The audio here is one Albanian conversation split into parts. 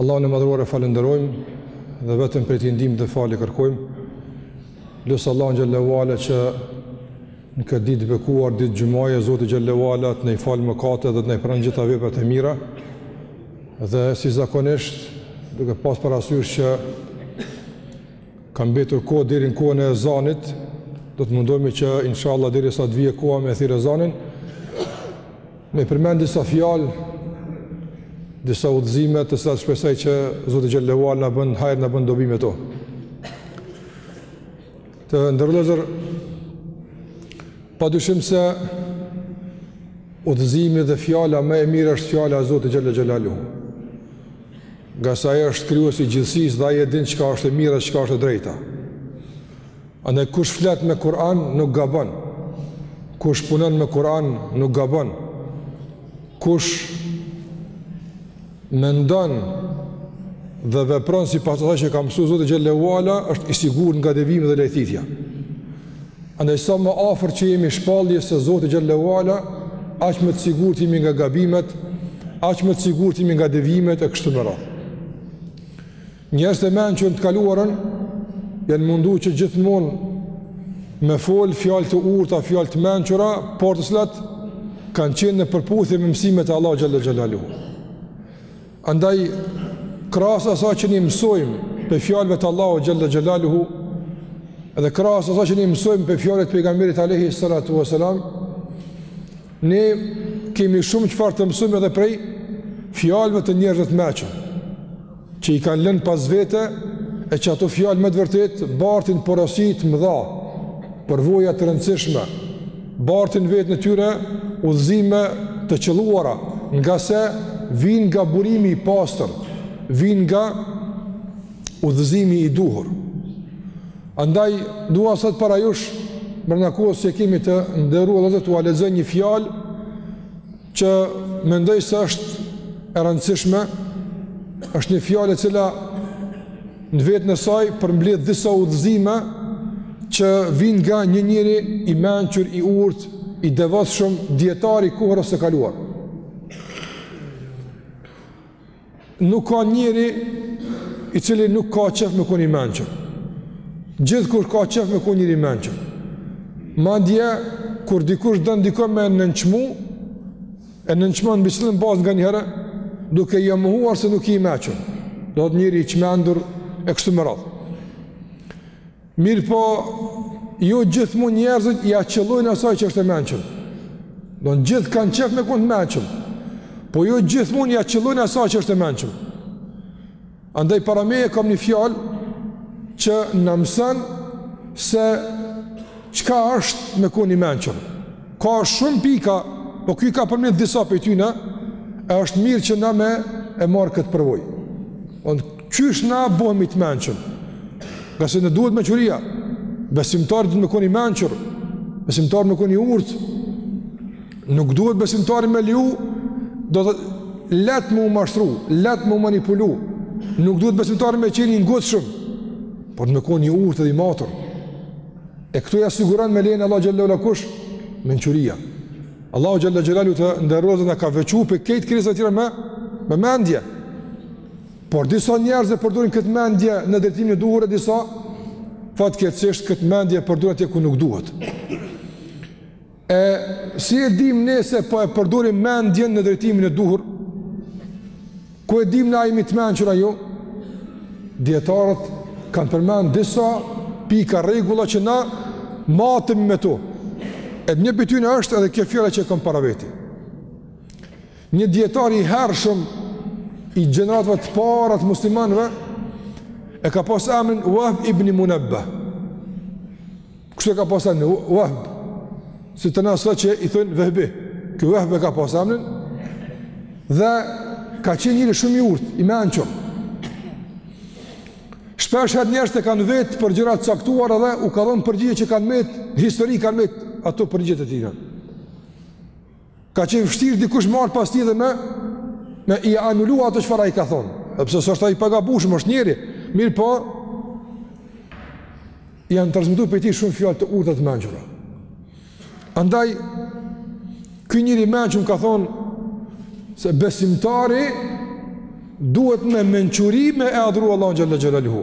Allahun e Madhëruar e falënderojmë dhe vetëm prej tij ndihmë dhe falje kërkojmë. Lus Allahun xhelle ue ala që në këtë ditë të bekuar, ditë xhumaje, Zoti xhelle ue ala të na i falë mëkatet dhe të na i pranë gjitha veprat e mira. Dhe si zakonisht, duke pas parasysh që ka mbetur kohë deri në kohën e ezanit, do të mundohemi që inshallah derisa të vijë koha me e thirr ezanin. Me përmend disa fjalë, disa udhëzime të cilat shpresoj që Zoti xhelle ue ala na bën hajër na bën dobi me to. Të nderuar vëllezër pa dyshim se udhëzimi dhe fjala më e mirë është fjala e Zotit xhelle xhelaluhu. Ngase ai është krijuesi i gjithësisë dhe ai e din çka është e mira dhe çka është e drejta. Andaj kush flet me Kur'an nuk gabon. Kush punon me Kur'an nuk gabon. Kush mendon dhe vepron sipas asaj që ka mësu Zoti xhelle ue ala, është i sigurt nga devijimi dhe lajthitja. Andaj sa më afër që jemi shpalljes së Zotit xhelle ue ala, aq më të sigurt jemi nga gabimet, aq më të sigurt jemi nga devijimet e kështu me radhë. Njerëzit e mençur në të kaluarën janë munduar që gjithmonë me fol fjalë të urta, fjalë të mençura, por të cilat kanë qenë në përputhje me mësimet e Allahut xhelle xhelaluhu. Andaj krahas asaj që ne mësojmë prej fjalëve të Allahut xhelle xhelaluhu dhe krahas asaj që ne mësojmë prej fjalëve të pejgamberit alejhi salatu ue selam, ne kemi shumë çfarë të mësojmë edhe prej fjalëve të njerëzve të mençur. që i kanë lënë pas vete e që ato fjalë me të vërtetë bartin porosi të mëdha, përvoja të rëndësishme, bartin në veten e tyre udhëzime të qëlluara, ngase vijnë nga burimi i pastër, vijnë nga udhëzimi i duhur. Andaj, dua sot para jush, brenda kohës që e kemi të nderuar, t'ua lexoj një fjalë, që mendoj se është e rëndësishme, është një fjalë e cila në veten e saj përmbledh disa udhëzime që vijnë nga një njeri i mençur, i urtë, i devotshëm, dijetar i kohërave të kaluara. Nuk ka njeri i cili nuk ka qejf me kon i mençur. Gjithkush ka qejf me kon njeri i mençur. Madje, kur dikush don dikon me e nënçmu, e nënçmon mbi çilën bazë nganjëherë, duke ia mohuar se nuk je i mençur. Do thotë njeri i çmendur e kështu me radhë. Mirëpo, jo gjithmonë njerëzit ia qëllojnë asaj që është e mençur. Do me thënë gjithë kanë qef me kon të mençur. Po jo gjithmonë ia qëllojnë asaj që është e mençur. Andaj para meje kam një fjalë që na mëson se çka është me kon i mençur. Ka shumë pika, po ky ka përmend disa prej tyre, është mirë që na me e marr këtë përvojë. Qysh na bëhemi të mençur? Ngase ne duhet mençuria, besimtari duhet me kon i mençur, besimtari me kon i urt, nuk duhet besimtari me leju, do të thotë let me u mashtru, let me u manipulu, nuk duhet besimtari me qen i ngutshëm, por me kon i urt edhe i matur. E këto ia siguron me lejen e Allahut xhelle xhelaluhu kush? Mençuria. Allahu xhelle xhelaluhu t'nderues edhe na ka veçu prej krejt krijesave tjera me, me mendje. Por disa njerëz e përdorin këtë mendje në drejtimin e duhur e disa fatkeqësisht këtë mendje e përdorin atje ku nuk duhet. E si e dimë nëse po e përdorim mendjen në drejtimin e duhur? Ku e dimë na a jemi të mençur a jo? Dietarët kanë përmend disa pika rregulla që na matemi me to. E një prej tyne është edhe kjo fjala që kam para veti. Një dijetar i hershëm i gjeneratave të para të muslimanëve e ka pas emnin Wahb ibn Munabbah. Kështu e ka pas emnin Wahb. Si te na sot që i thojnë Vehbi. Ky Wahb e ka pas emnin dhe ka qenë njeri shumë i urtë, i mençur. Shpesh herë njerëzit e kanë vet për gjëra të caktuara dhe u ka dhënë përgjigje që kanë met histori, kanë met ato përgjigjet e tina. Ka qenë vështirë dikush me ardh pas tij dhe me me i anulu ato çfarë ai ka thonë. Edhe pse s'është ai i pagabueshëm, është njeri. Mirëpo, janë transmetu prej tij shumë fjalë të urta të mençura. Andaj ky njeri i mençur ka thonë se besimtari duhet me mençuri me e adhuru Allahun xhalla xhelaluhu.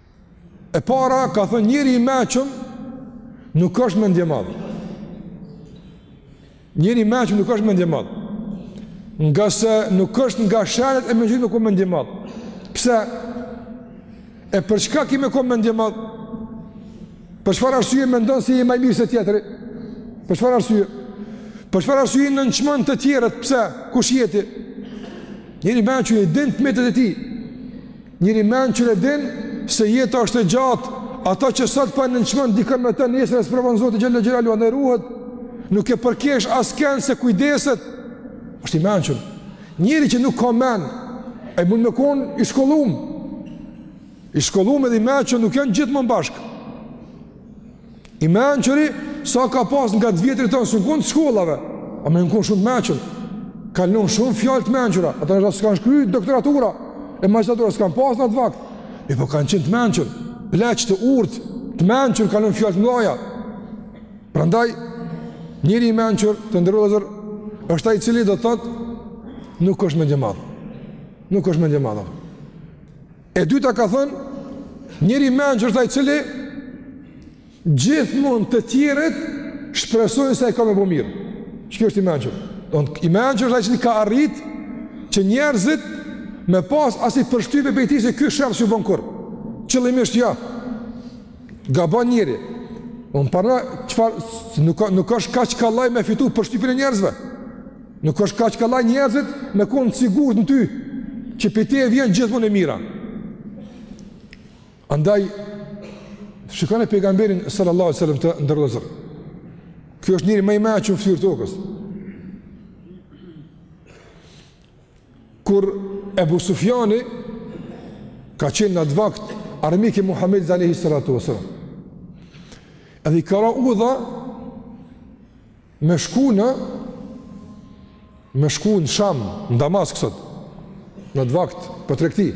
E para, ka thënë njeri i mençëm, nuk është mendjemadh. Njeri i mençëm nuk është mendjemadh. Ngase nuk është nga shenjat e mençurisë me kon mendjemadh. Pse? E për çka ki me kon mendjemadh? Për çfarë arsye mendon se je ma i mirë se tjetri? Për çfarë arsye? Për çfarë arsye nënçmon të tjerët? Pse? Kush je ti? Njeri i mençëm i din të metat e tij. Njeri i mençur e din se jeta është e gjatë, ata që sot po e nënçmon dikon me të nesra e sprovon Zoti xhelle xhelaluhu andaj ruhet, nuk e përkesh askënd se kujdeset. Është i mençur. Njeri që nuk ka mend, ai mund me kon i shkollum. I shkollum edhe i mençur nuk janë gjithmonë bashkë. I mençuri, sa ka pas nga të vjetrit tonë, s'ën kon të shkollave, ama ën kon shumë të mençur, kanë lon shumë fjalë të mençura, ata as s'kanë shkry doktoratura, e magjistratura s'kanë pas në atë vakt, e po kanë qenë të mençur, pleq të urtë, të mençur, kanë lon fjalë të mdhaja. Prandaj, njeri i mençur të nderuar, është ai i cili do të thotë, nuk është mendjemadh, nuk është mendjemadh. E dyta ka thënë, njeri i mençur është ai i cili, gjithmonë të tjerët, shpresojnë se ai ka me bo mirë. Qiky është i mençur? I mençur është ai i cili ka arrit, që njerëzit me pas asi përshtypje prej tij se ky sherr s'bon kurrë. Qëllimisht jo, gabon njeri. Unë pardon, çfarë, nuk, nuk është kaq kallaj me fitu përshtypjen e njerëzve. Nuk është kaq kallaj njerëzit me kon sigurt në ty që prej teje vjen gjithmonë e mira. Andaj shikoni pejgamberin sallallahu alajhi wasallam të nderuar. Ky është njeri ma i madh që në fytyrë tokës. Kur Ebu Sufjani ka qenë në atë vakt armik i Muhamedit alayhi salatu wasallam. Edhe i ka ra udha Me shku në me shku në Sham, në Damask sot, n'at vakt për tregti.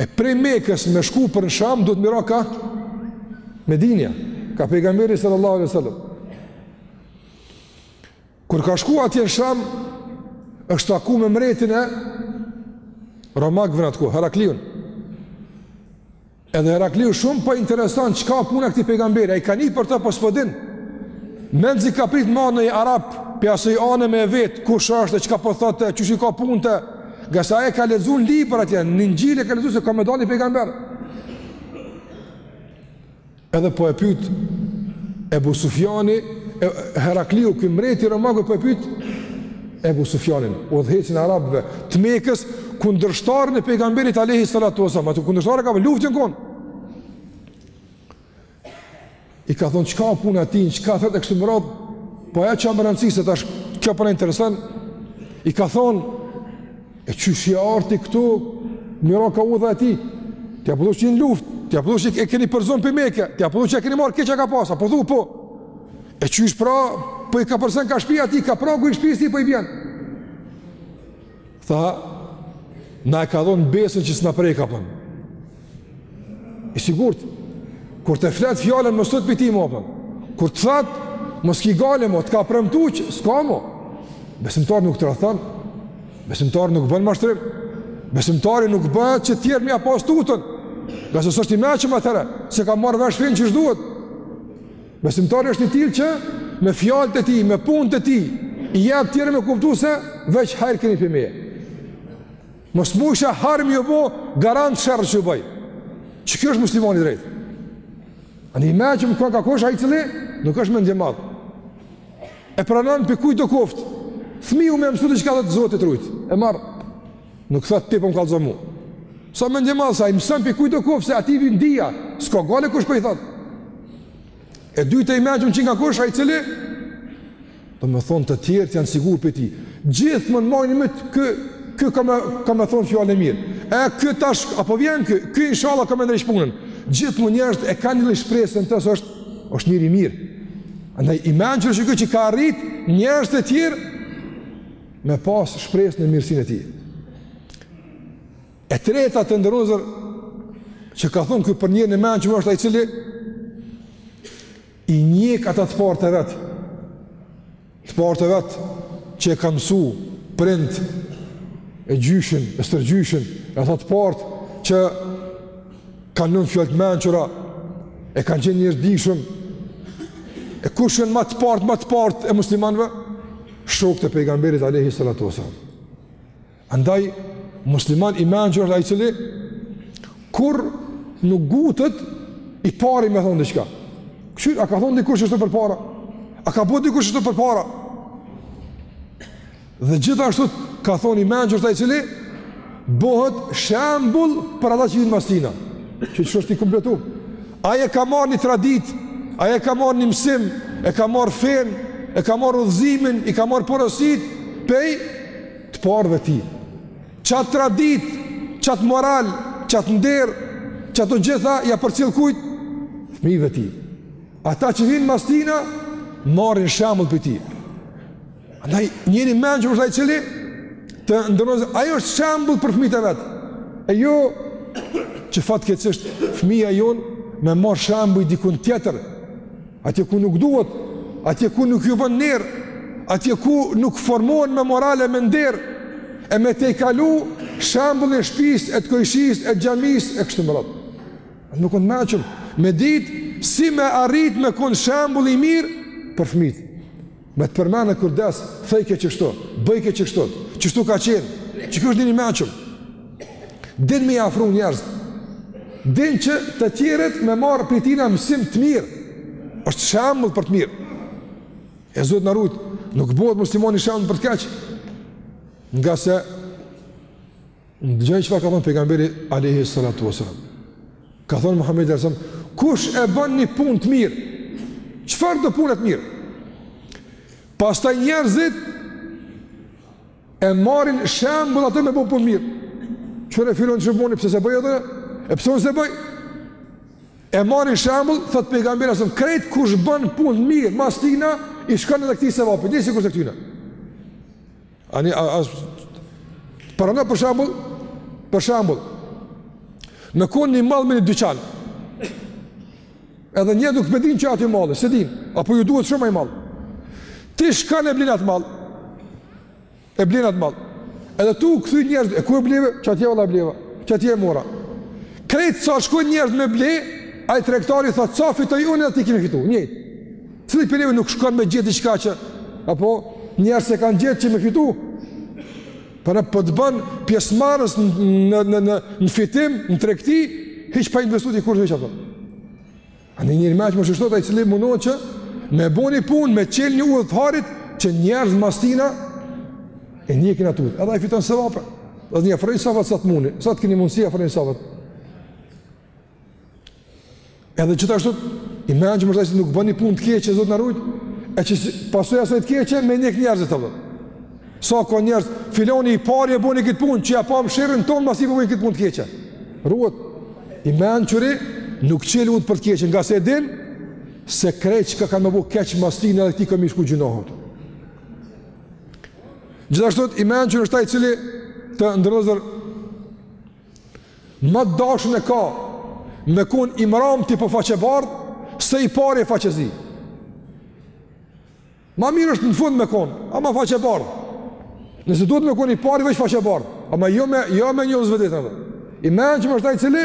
E prej Mekës me shku për në Sham duhet me i ra kah Medinja, kah pejgamberi sallallahu alaihi wasallam. Kur ka shku atje në Sham, është taku me mretin e Romakëve në atë kohë, Herakliun. Edhe Herakliu shumë po i intereson çka puna këtij pejgamberi, ai ka ni për të po s'po e din. Mezi ka prit ma një arab, pej asaj anë me vet, kush është, çka po thotë, qysh i ka punët e. Ngase ai e ka lexu n'libra atje, në Inxhil e ka lexu se ka me dalë ni pejgamber. Edhe po e pyet Ebu Sufjanin, Herakliu, ky mbreti romak, po e pyt, Ebu Sufjanin, udhëheqësin e arabëve të Mekës, kundërshtarin e pejgamberit alayhi salatu wasallam, atë kundërshtar në luftë ën kon. I ka thonë çka a puna e tij, çka thotë kështu me radhë, po ajo që a me rëndësi se tash kjo po na intereson. I ka thonë e qysh i erdhe këtu, m'ra kah udha e tij. Ti a po thu që jeni n'luftë, ti a po thu që e keni përzon prej Meke, ti a po thu që e keni marr krejt çka ka pas, a po thu po. E qysh pra, po i kapërcen ka shpia ti, ka pragu i shpisë ti, po i bjen. Tha, na e ka dhonë besën që s'na prek apo. I sigurt, kur të flet fjalën, mos u tut pi tij më. Kur të thotë, më s'ki gajle më, t'ka premtu që, s'ka më. Besimtari nuk tradhton, besimtari nuk bën mashtrim, besimtari nuk bëhet që tjerët me ia pas tutën, ngase s'është i mençëm atëherë, s'e ka marrë vesh fenë qysh duhet. Besimtari është i tillë që me fjalët e tij, me punët e tij, i jep tjerëve me kuptu se veç hajr keni prej meje. Mos mujsha hajr me ju bo, garant sherr s'ju bëj. Qiky është muslimani i drejtë. Andaj i mençëm u konka kush, ai i cili nuk është mendjemadh. E pranon pi kujtdo koft. Fëmiu me mësu diçka thot Zoti të rujt. E marr. Nuk thot ti po më kallzon mua. S'a mendjemadh se i mëson pi kujtdo koft se aty vjen dija. S'ka gajle kush po i thot. E dyta i mençëm qenka kush ai i cili domethonë të tjerët janë të sigurt pej tij. Gjithmonë majnë ymyt ky ka me thon fjalë të mirë. E ky tash a po vjen ky? Ky inshallah ka me ndreq punën. Gjithmonë njerëzit e kanë një shpresë në të se është është njeri i mirë. Andaj i mençur qeky që ka arrit njerëzit e tjerë me pas shpresë në mirësinë e tij. E treta të nderuar vllazër që ka thonë ky për njerin e mençur është ai i cili i njek ata të parët e vet. Të parët e vet që e kanë mësu prindët e gjyshin, e stërgjyshin, e ata të parë që kanë lënë fjalë të mençura, e kanë qenë njerëz të dijshëm. E kush janë ma të parët, ma të parët e muslimanëve? shokët e pejgamberit alejhi salatu ue selam. Andaj muslimani i mençur është ai i cili kur nuk ngutet i pari me thonë diçka. Kqyr, a ka thonë dikush kështu përpara? A ka bo dikush kështu përpara? Dhe gjithashtu ka thonë i mençur është ai i cili, bëhet shembull për ata që vinë mas tina, që është i kompletum. Ai e ka marrë një traditë, ai e ka marrë një mësim, e ka marrë fenë, e ka marrë udhëzimin, i ka marrë porositë, pej të parëve t'tij. Qatë traditë, qatë moral, qatë nder, qatë të gjitha, ia përcjell kujt, fmijëve t'tij. Ata që vinë mas tina, marrin shembull prej tij. Andaj njeri i mençur është ai i cili të nderuar, ai është shembull për fëmijët e vet. E jo që fatkeqësisht fëmija jonë me marr shembull dikun tjetër, atje ku nuk duhet, atje ku nuk ju bën ner, atje ku nuk formohen me moral e me nder, e me tejkalu shembullin e shpisë, e të kojshisë, e xhamisë, e kështu me radhë. Me kon t'mençëm, me ditë si me arrit me konë shembull i mirë për fëmijët. Me të përmen e kur des, thojke qështu, bojke qështu, qështu ka qenë, qiky është njeri i mençëm. Din me i afru njerëz, din që të tjerët me marrë prej tina mësim të mirë, është shambull për të mirë. E Zoti na rujtë, nuk bëhet muslimoni shambull për të keq, ngase Ndëgjoni çfarë ka thënë pejgamberi alayhi salatu wasallam. Ka thënë Muhamedi sallallahu alaihi wasallam, kush e bën një punë të mirë? Çfarëdo pune të mirë? Pastaj njerëzit e marrin shembull atë me bo punë t'mirë. Çfarë filoni bëni, pse s'e bëj edhe unë? E pse unë s'e bëj? E marrin shembull, thotë pejgamberi sallallahu alaihi wasallam, krejt kush bën punë t'mirë, mas tina i shkon edhe këtij sevapi, njëjtë sikur e këtyna. Ani a as paramendo për shembull, për shembull. Me kon një mall në një dyqan. Edhe njerëz nuk e din që aty mall, s'e din, apo ju duhet shumë ai mall. Ti shkon e blen at mall. E blen at mall. Edhe tu kthy njerëz, e ku e bleve? Qaty valla e bleva. Qaty e mora. Krejt sa shkojnë njerëz me ble, ai tregtari tha sa fitoj unë e ti ki me fitu. Njëjtë. Cili prej neve nuk shkon me gjet diçka që, apo njerëz s'e kanë gjet që me fitu, për në po të bën pjesëmarrës në, në, në, në, në fitim, në tregti, hiç pa investu ti kurgjo ato. Ani njeri i mençëm është ai i cili mundon që me bo ni punë, me çel një udhë t'hajrit, që njerëz mas tina e ndjekin atë udhë. Edhe ai fiton sevap, edhe një afroni safat sa të muni, sa të keni mundësi afroni safat. Edhe gjithashtu i mençëm është ai që nuk bën punë të keqe zot na rujt, e që pasojë asaj të keqe me ndjek njerëzit apo. Sa ka njerëz, filoni i pari e boni këtë punë, që ia pam sherrin ton masi e boni këtë punë të keqe. Ruhet i mençuri nuk çel udhë për të keqe, ngase e din se krejt çka kanë me bo keq mas tina edhe atij kanë me i shku gjynahet. Gjithashtu i mençur është ai i cili të nderuar Ma dashun e ka me kun i mramti po faqebardh, se i pari e faqezi. Ma mirë është në fund me kun, ama faqebardh. Nëse duhet me kun i pari veç faqebardh, ama jo me, jo me një zvedit. I mençëm është ai i cili,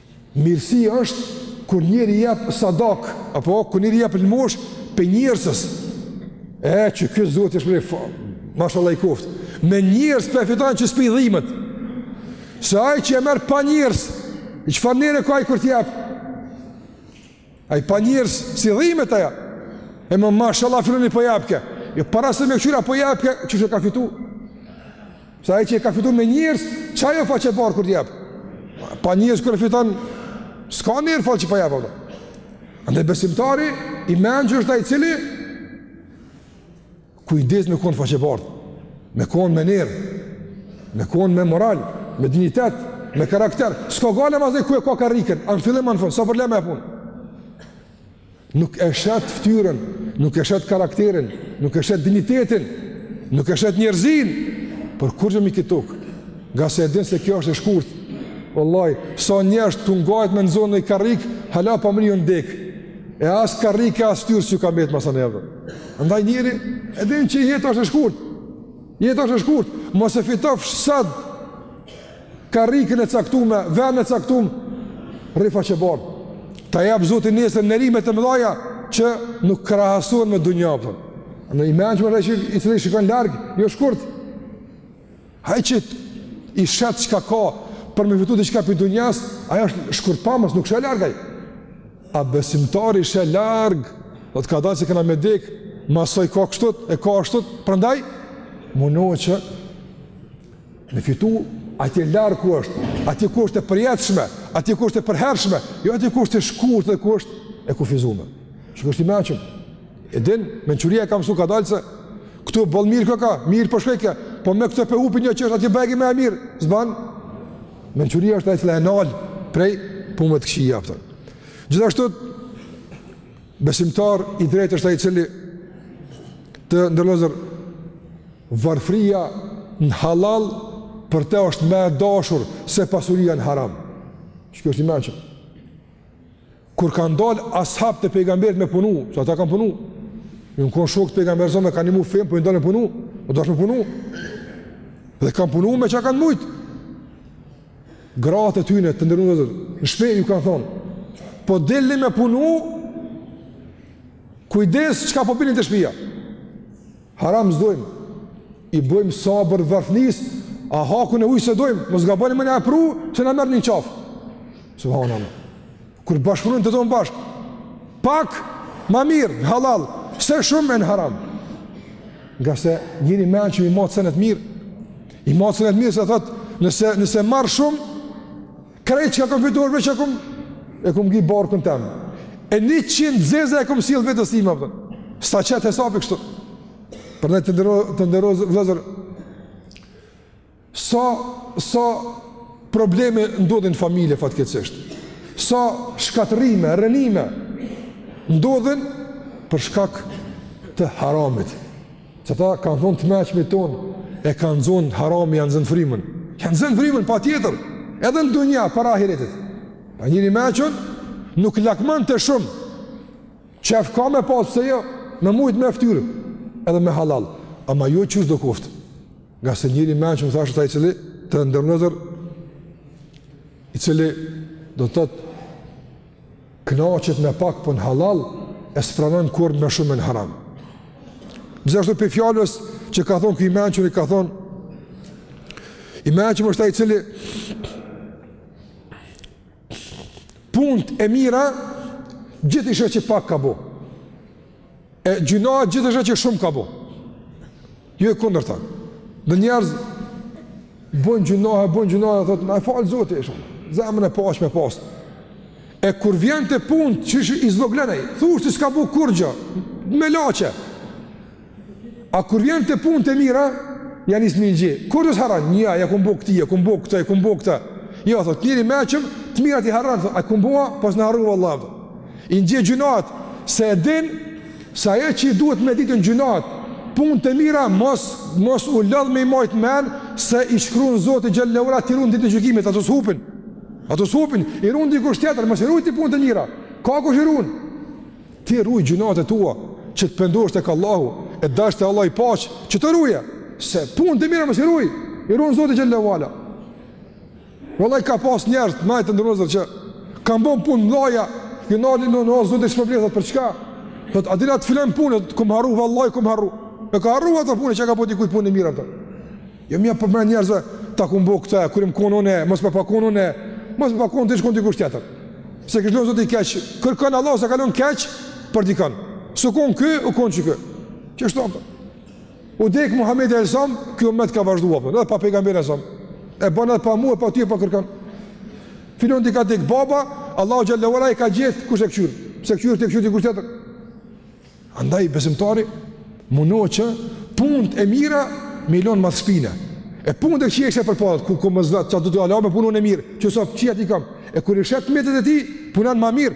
Mirësi është kur njeri jep sadak, apo kur njeri jep lëmosh prej njersës. E, që kjo zotë është prej, mashallah i koftë. Me njersë po e fiton që s'pi dhimet. Se ai që e merr pa njersë, çfarë nere ka ai kur t'jep? Ai pa njersë s'i dhimet aja, e ma mashallah filani po jepke, jo para se me kqyr a po jepke, që që ka fitu, se ai që e ka fitu me njersë, qaj o faqebardh kur t'jep, pa njersë kur e fiton, s'ka ner fare që po jep, andaj besimtari i mençëm është ai i cili, Kujdes me kon faqebardh, me kon me ner, me kon me moral, me dinjitet, me karakter. S'ka gajle ma se ku e ka karrikën, a n'fillim a n'fund, s'a problem ajo punë. Nuk e shet fytyrën, nuk e shet karakterin, nuk e shet dinjitetin, nuk e shet njerëzinë për kurgjo mi kit tokë, ngase e din se kjo është e shkurt. Wallahi, sa njerëz tu ngajt me nxon një karrikë, hala pa mrri jon dek. E as karrikë as ftyr s'ju ka mbet mas Andaj njeri, e din që jeta është e shkurt, jeta është e shkurt, mos e fitofsh sot karrikën e caktume, venin e caktum, rri faqebardh, ta jap Zoti nesër nerime të mëdhaja që nuk krahasohen me dunjanë. Andaj i mençëm është ai i cili shikon larg, jo shkurt, Ai që i shet çka ka për me fitu diçka prej dunjasë, ai është shkurtpamës, nuk sheh larg ai. A besimtari sheh larg, thotë kadal se kena me dekë, masi koka kështu, e ka ashtu, prandaj, mundohet që me fitu atje larg ku është, atje ku është e përjetshme, atje ku është e përhershme, jo atje ku është e shkurt dhe ku është e kufizume. Qeky është i mençëm, E din, mençuria e ka mësu kadal se këtu boll mirë koka, mirë po shkojke, po me këto pe hupi një që është atje bajagi ma e mirë, s'ban, mençuria është ajo e cila e nal prej punëve të këqija, kupton. Gjithashtu, besimtar i drejtë është ai i cili të nderuar vëllezër varfria në halal për te është ma e dashur se pasuria në haram. Qeky është i mençëm. Kur kanë dal ashabët e pejgamberit me punu, se ata kanë punu, jon konë shokë të pejgamberit tonë, kanë msu fenë, po jon dalë me punu, u dasht me punu, dhe kanë punu me çka kanë mujtë. Gratë e tyne, të nderuar vëllezër, në shpi ju kanë thonë, po dilni me punu, kujdes çka po bini te shpia. Haram s'dojmë, i bëjmë sabër varfnisë, a hakun e huj s'e dojmë, mos gaboni me na e pru, se na merrni n'qafë. Subhanallah. Kur bashkëpunojnë të tanë bashkë, pak, ma mirë, në halal, se shumë e në haram. Ngase njeri i mençëm i mat senet mirë, i mat senet mirë, se thotë, nëse, nëse marr shumë, Krejt çka kom fituar veç e kom, e kom ngi barkun tem. E njëqind t'zeza e kom sjell vetes time, kupton. S'ta qet hesapi kështu. Pranaj të nderuar, të nderuar vëllezër, sa, sa probleme ndodhin në familje fatkeqësisht, sa shkatrrime, rrënime, ndodhin për shkak të haramit. Se ata kanë thonë të meçmit tonë, e ka nxonë harami, ja nxën frymën. Ja nxën frymën, patjetër, edhe në dunja, para ahiretit. Po njeri i meçëm, nuk lakmon te shumë, qef ka me pasë, pse jo, me mujtë me fitu, edhe me hallall. Ama jo qysh do koftë, ngase njeri i meçëm është ai i cili, të nderuar vëllezër, i cili do të thotë, Kënaqet me pak po në hallall e s'pranon kurrë me shumë në haram. Gjithashtu prej fjalëve që ka thonë ky i mençuri, ka thonë, i mençëm është ai i cili punët e mira, gjithë i sheh që pak ka bo. E gjynahet gjithë i sheh që shumë ka bo. Jo e kundërta. Do njerëz, bën gjynah, bën gjynah, dhe thotë, ma fal Zoti, e shumë. Zemrën e pastër me pasë. E kur vjen te punët e kqija i zvogëlon, thu si s'ka bo kurgjo, me lache. A kur vjen te punët e mira, ja nis me i njeh gjithë. Kurrë s'i harron. Nja, ja kum bo këti, ja kum bo këta, ja kum bo këta. Ja, jo, thotë, njeri i meçëm, të mirat i harron, thotë, a kum bo a, paskna harru, vallah, thotë. I njeh gjynat, se e din se ajo që i duhet me ditë gjynat, punët e mira, mos, mos u lodh me i majtë men, se i shkrun Zoti xhele ve ala, t'i run ditën e gjykimit, ato s'hupin, ato s'hupin, i run dikush tjetër, mos i ruj ti punët e mira, ka kush i run, ti ruj gjynat e tua, që të pendohesh tek Allahu, e dashtë Allahu i paqë, që të ruje, se punët e mira mos i ruj, i run Zoti xhele ve ala, Vallai ka pas njerëz të majtë ndërozë që kanë bën punë t'mëdha, i kanë thënë Zoti të shpërbleftë për çka? Thotë a din atë filan punën, thotë kum harru vallai kum harru. E ka harru atë punë që ka bo dikujt punë të mirë thotë. Jo me ia përmen njerëzve ta kum bo këtë, kur më konon unë, mos me pas kon unë, mos me pas kon ish kon dikush tjetër. S'e kish lënë zoti keq, kërkon Allahu s'e ka lon keq për dikon. S'u kon ky, u kon çka. Ç'është ato? U dek Muhamedi alejhi selam, ky umet ka vazhduar, po, edhe pa pejgamberin alejhi selam. E bën edhe pa mua, pa ty, pa kërkon. Filanit i ka dek baba, Allahu xhele ve ala i ka gjet kush e kqyr. S'e kqyr ti, e kqyr dikush tjetër. Andaj besimtari mundohet që punët e mira me i lënë mas shpine. E punët e kqija përpara, kuku more Zot, që do të ala me punën e mirë, që sa të kqijat i kam. E kur i sheh të metat e tij, punon ma mirë.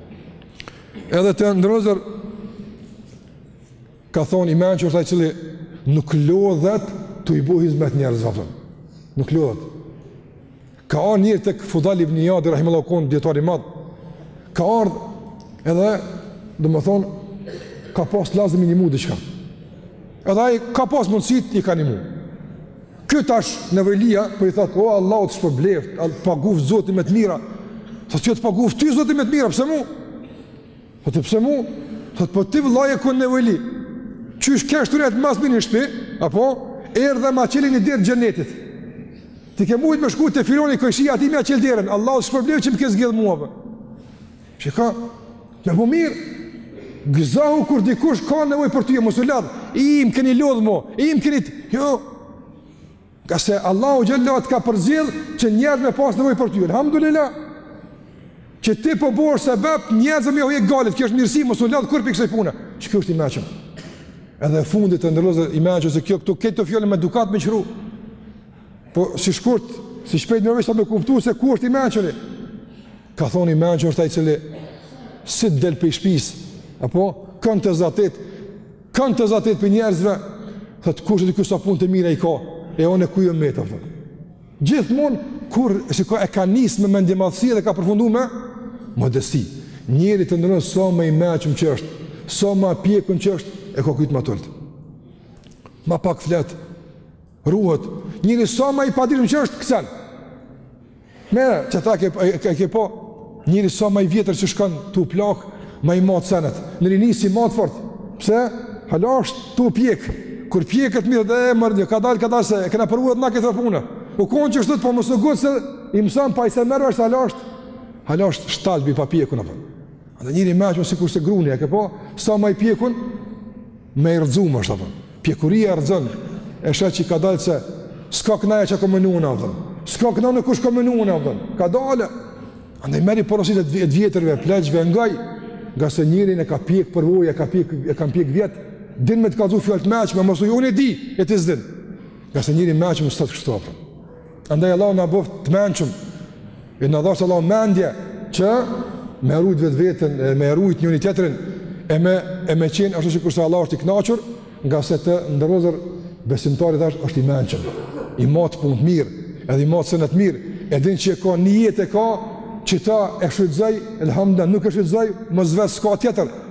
Edhe të nderuar vëllezër ka thonë i mençëm është ai i cili nuk lodhet tu i bo hizmet njerëzve, apo. Nuk lodhet. Ka ardh njëri tek Fudajl ibn Ijadi, rahimehullah, u kon dijetar i madh. Ka ardh edhe, domethonë, ka pas lazëm me i nimu diçka. Edhe ai ka pas mundësitë, i ka nimu. Ky tash nevojlija po i thot o Allahu të shpërbleft, të paguft Zoti me të mira. Thot jo, të paguft ty Zoti me të mira, pse mu? Po thot pse mu? Thot po ti vëlla je kon nevojli. Qysh kesh tu nejt ma s'miri në shpi, apo erdhe ma çele një derë t'xhenetit. Ti ke mujt me shku te filoni, kojshia, atij me ia çel derën. Allahu të shpërbleft që më ke zgjedh mua. Po. Çka, të më mirë, gëzohu kur dikush ka nevojë për ty, mos u lodh, hej më keni lodhë mo, hej më keni të, jo, ngase Allahu xhele t'ka përzgjedh që njerëz me pas nevojë për ty, alhamdulillah, që ti po bohesh sebep njerëzve me ua hjek gajlet, kjo është mirësi, mos u lodh kurrë prej kësaj pune, që kjo është i mençëm, edhe fundit të nderuar vëllezër i mençëm, se kjo këtu këto fjalë me dukat me i shkru, po si shkurt, si shpejt në vështë me kuptu se kush është i mençuri, Ka thonë i mençëm është ai i cili si të del prej shpisë, apo, kon të zatet, kon të zatet prej njerëzve, thot kushedi ky sa punë të mira i ka, e unë ku jom me ta. Gjithmonë, kur shikon, e ka nisë me mendjemadhësi dhe ka përfundu me modesti. Njeri të nderuar sa ma i mençëm që është, sa ma i pjekun që është, e ka kryt ma t'ulët. Ma pak flet, Ruhet, njeri sa ma i padijshëm që është kcen. Me, që ta ke, ke, ke pa, njeri sa ma i vjetër që shkon tu u plak, ma i mat senet. Në rini s'i mat fort, pse? Hala është tu u pjek. Kur pjeket mirë e mirë, jo, kadal, kadal se, i kena përvujt na këto punë. U konë që është të po mos u ngut se, i mëson po ai s'e merr vesh se, hala është, hala është shtalb i papjekun, apo. Andaj njeri i mençëm sikurse gruni, e ke pa, sa ma i pjekun, ma i rrzum është, apo. Pjekuria e rrzon, e sheh që hej kadal se, s'ka kon çka kom menu unë, apo, s'ka kon kush kom menu unë, apo, kadal, andaj merri porositë e të vjetërve, pleqve, nga, ngase njerin e ka pjek përvoja, e ka pjek, e ka pjek vjetët, din me të kallëzu fjalë të mençme, mos thuj, unë e di, e ti s'din, ngase njeri i mençëm s'thotë kështu, apo. Andaj Allahu na bëftë të mençëm. E na dhashtë Allahu mendje që me rujt vetveten, me rujt njëri-tjetrin, e me, e me qenë ashtu sikurse Allah është i knaqur, ngase të nderuar vëllezër besimtari dhe është i mençëm, i mat punët mirë, edhe i mat senet mirë, e din që e ka një jetë e ka, që ta e shfrytëzoi, elhamdulillah, nuk e shfrytëzoi, më zvetë s'ka tjetër,